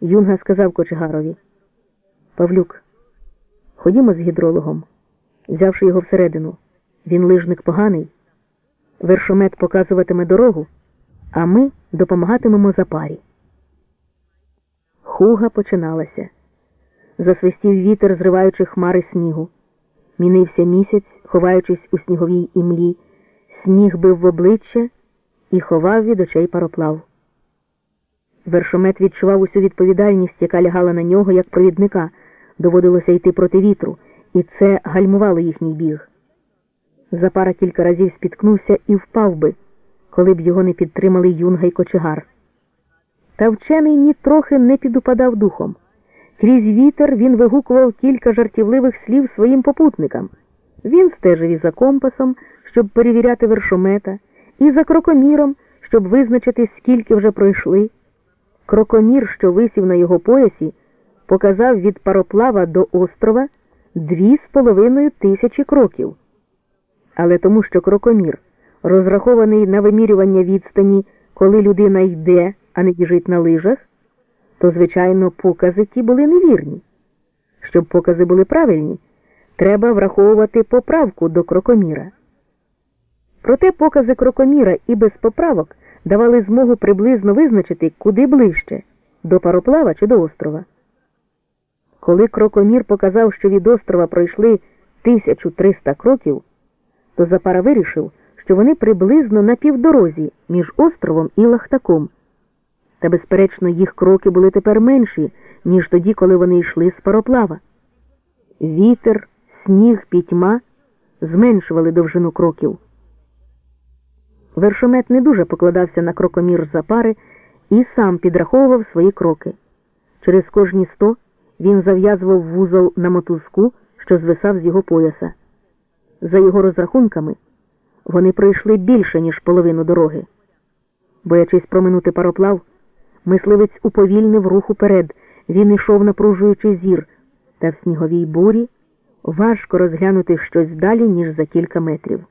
Юнга сказав кочегарові. Павлюк, ходімо з гідрологом, взявши його всередину. Він лижник поганий. Вершомет показуватиме дорогу, а ми допомагатимемо запарі. Хуга починалася. Засвистів вітер, зриваючи хмари снігу. Мінився місяць, ховаючись у сніговій імлі. Сніг бив в обличчя і ховав від очей пароплав. Вершомет відчував усю відповідальність, яка лягала на нього як провідника. Доводилося йти проти вітру, і це гальмувало їхній біг. Запара кілька разів спіткнувся і впав би, коли б його не підтримали юнга й кочегар. Та вчений нітрохи не підупадав духом. Крізь вітер він вигукував кілька жартівливих слів своїм попутникам. Він стежив і за компасом, щоб перевіряти вершомета, і за крокоміром, щоб визначити, скільки вже пройшли. Крокомір, що висів на його поясі, показав від пароплава до острова дві з половиною тисячі кроків. Але тому, що крокомір розрахований на вимірювання відстані, коли людина йде, а не біжить на лижах, то, звичайно, покази ті були невірні. Щоб покази були правильні, треба враховувати поправку до крокоміра. Проте покази крокоміра і без поправок давали змогу приблизно визначити, куди ближче до пароплава чи до острова. Коли крокомір показав, що від острова пройшли 1300 кроків, то Запара вирішив, що вони приблизно на півдорозі між островом і Лахтаком. Та, безперечно, їх кроки були тепер менші, ніж тоді, коли вони йшли з пароплава. Вітер, сніг, пітьма зменшували довжину кроків. Вершомет не дуже покладався на крокомір запари і сам підраховував свої кроки. Через кожні сто він зав'язував вузол на мотузку, що звисав з його пояса. За його розрахунками, вони пройшли більше, ніж половину дороги. Боячись проминути пароплав, мисливець уповільнив рух уперед, він йшов, напружуючи зір, та в сніговій бурі важко розглянути щось далі, ніж за кілька метрів.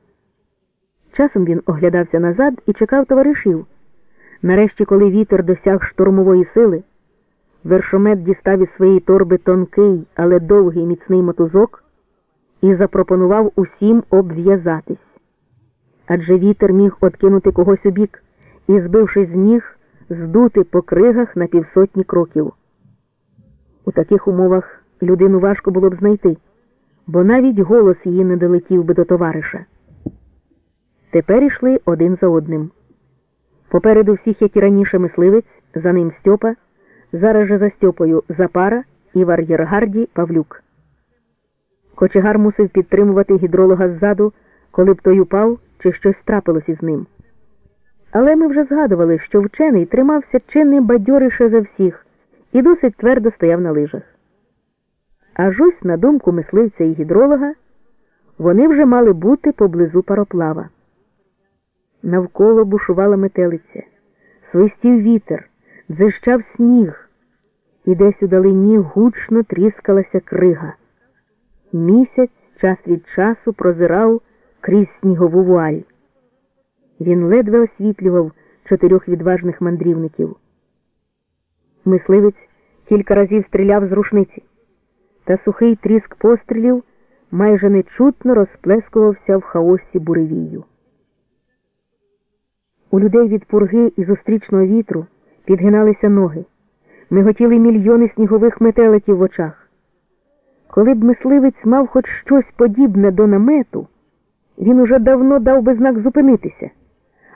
Часом він оглядався назад і чекав товаришів. Нарешті, коли вітер досяг штурмової сили, вершомет дістав із своєї торби тонкий, але довгий міцний мотузок і запропонував усім обв'язатись. Адже вітер міг откинути когось у бік і, збивши з ніг, здути по кригах на півсотні кроків. У таких умовах людину важко було б знайти, бо навіть голос її не долетів би до товариша. Тепер йшли один за одним. Попереду всіх, як і раніше мисливець, за ним Стьопа, зараз же за Стьопою Запара і в ар'єргарді Павлюк. Кочегар мусив підтримувати гідролога ззаду, коли б той упав чи щось трапилось із ним. Але ми вже згадували, що вчений тримався чи не бадьорише за всіх і досить твердо стояв на лижах. Аж ось, на думку мисливця і гідролога, вони вже мали бути поблизу пароплава. Навколо бушувала метелиця, свистів вітер, дзищав сніг, і десь у далині гучно тріскалася крига. Місяць час від часу прозирав крізь снігову вуаль. Він ледве освітлював чотирьох відважних мандрівників. Мисливець кілька разів стріляв з рушниці, та сухий тріск пострілів майже нечутно розплескувався в хаосі буревію. У людей від пурги і зустрічного вітру підгиналися ноги, миготіли мільйони снігових метеликів в очах. Коли б мисливець мав хоч щось подібне до намету, він уже давно дав би знак зупинитися,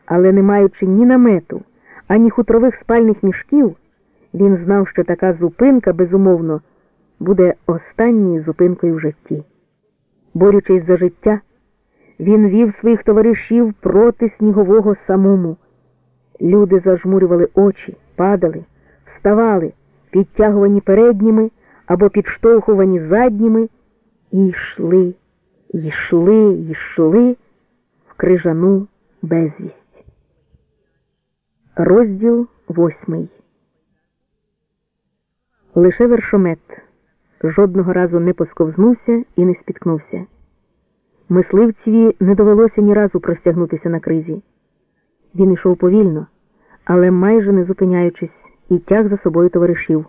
але не маючи ні намету, ані хутрових спальних мішків, він знав, що така зупинка, безумовно, буде останньою зупинкою в житті. Борючись за життя, він вів своїх товаришів проти снігового самому. Люди зажмурювали очі, падали, вставали, підтягувані передніми або підштовхувані задніми, і йшли, йшли, йшли в крижану безвість. Розділ восьмий. Лише вершомет жодного разу не посковзнувся і не спіткнувся. Мисливцеві не довелося ні разу простягнутися на кризі. Він йшов повільно, але майже не зупиняючись, і тяг за собою товаришів.